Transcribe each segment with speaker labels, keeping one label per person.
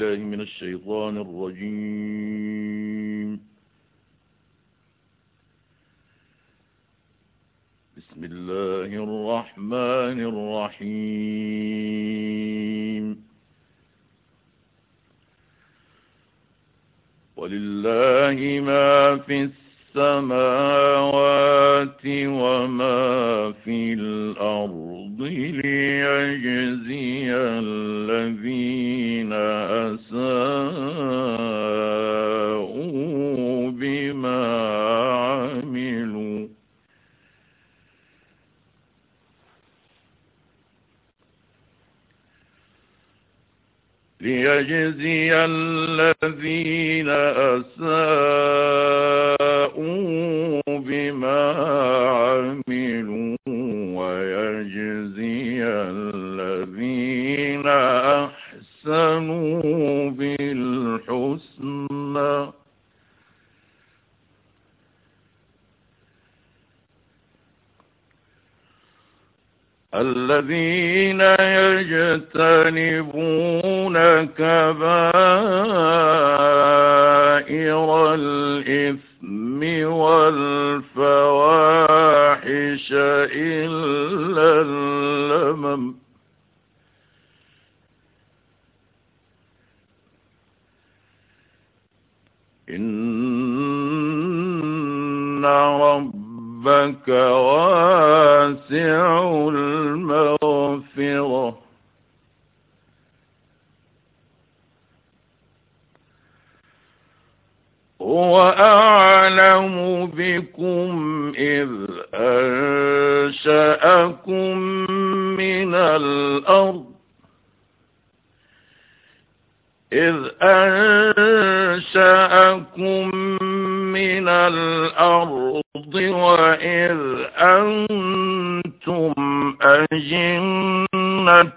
Speaker 1: بالله من الشيطان الرجيم. بسم الله الرحمن الرحيم. ولله ما في السماوات وما في الأرض ليجزي الذين أساءوا بما عملوا. ليجزي الذين أساءوا ويجزي الذين أحسنوا بالحسنى الذين يجتنبون كبائر الإثم والفواحش إلا اللمم. إن ربك واسع المغفرة. هو أعلم بكم إذ أنشأكم من الأرض إذ أنشأكم من الأرض وإذ أنتم أجنة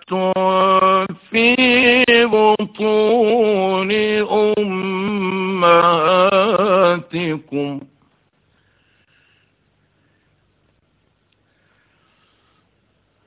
Speaker 1: في بطون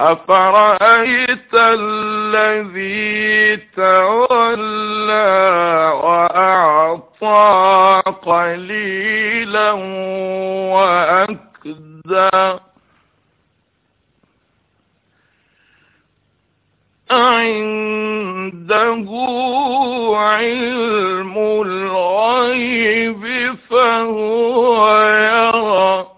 Speaker 1: أفرأيت الذي تولى وأعطى قليلا وأكدى؟ عنده علم الغيب فهو يرى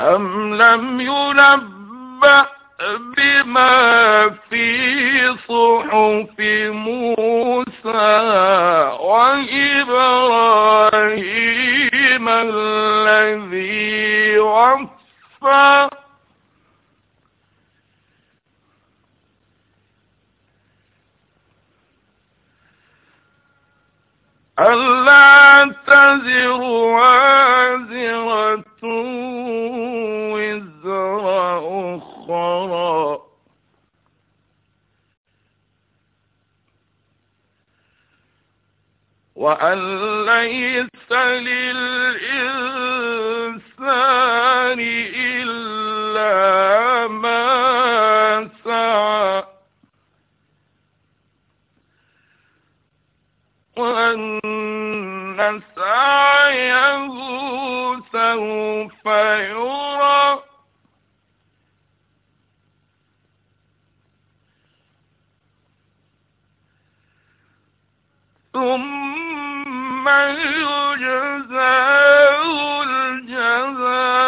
Speaker 1: أم لم ينبأ بما في صحف موسى وإبراهيم الذي وفى ألا تزر وازرة وزر أخرى. وأن ليس للإنسان إلا سوف يرى ثم يجزاه الجزاء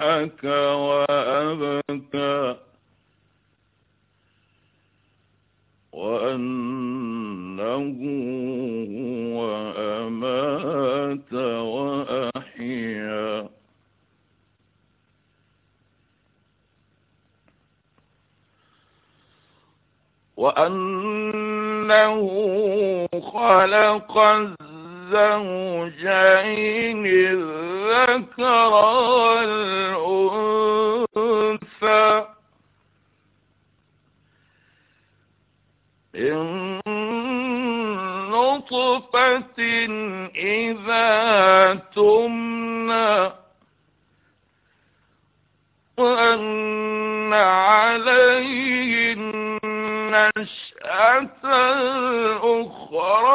Speaker 1: وأضحك وأبكى. وأنه هو أمات وأحيا. وأنه خلق الزوجين الذكر والأنثى. من نطفة إذا تمنى وأن عليه النشأة الأخرى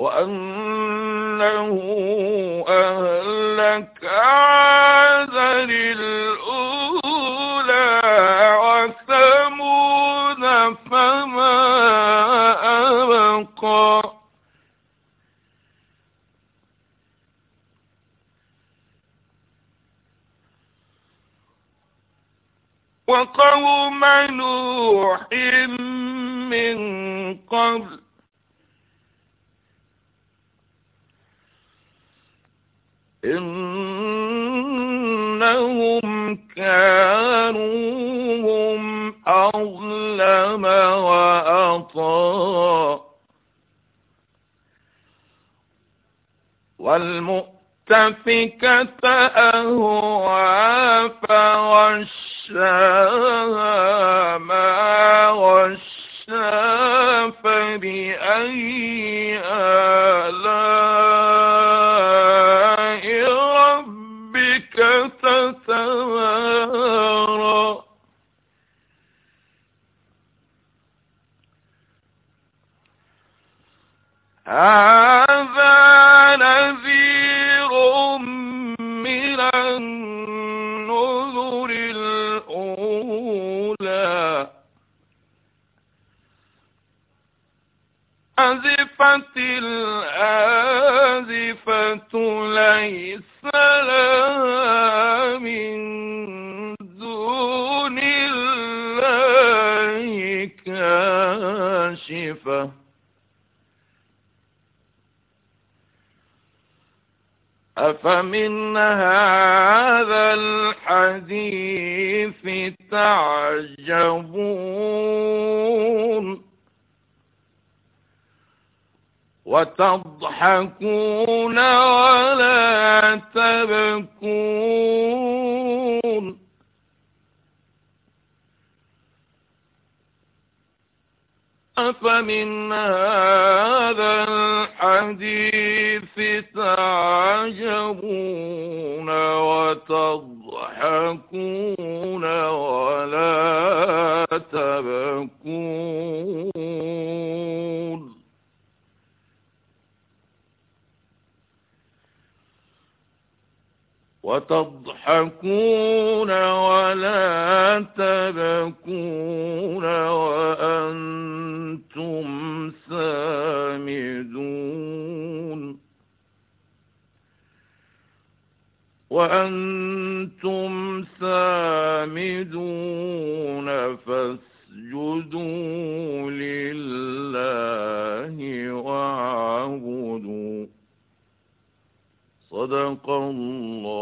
Speaker 1: وأنه أهلك عادا الأولى وثمود فما أبقى. وقوم نوح من قبل إنهم كانوا هم أظلم وأطغى. والمؤتفكة أهوى فغشاها ما غشا فبأي آلاء ربك تتمارى هذا نذير من النذر الأولى. أزفت الآزفة ليس من دون الله كاشفة. أفمن هذا الحديث تعجبون؟ وتضحكون ولا تبكون. أفمن هذا الحديث تعجبون وتضحكون ولا تبكون؟ وتضحكون ولا تبكون وأنتم سامدون وأنتم سامدون فاسجدوا لله واعبدوا صدق الله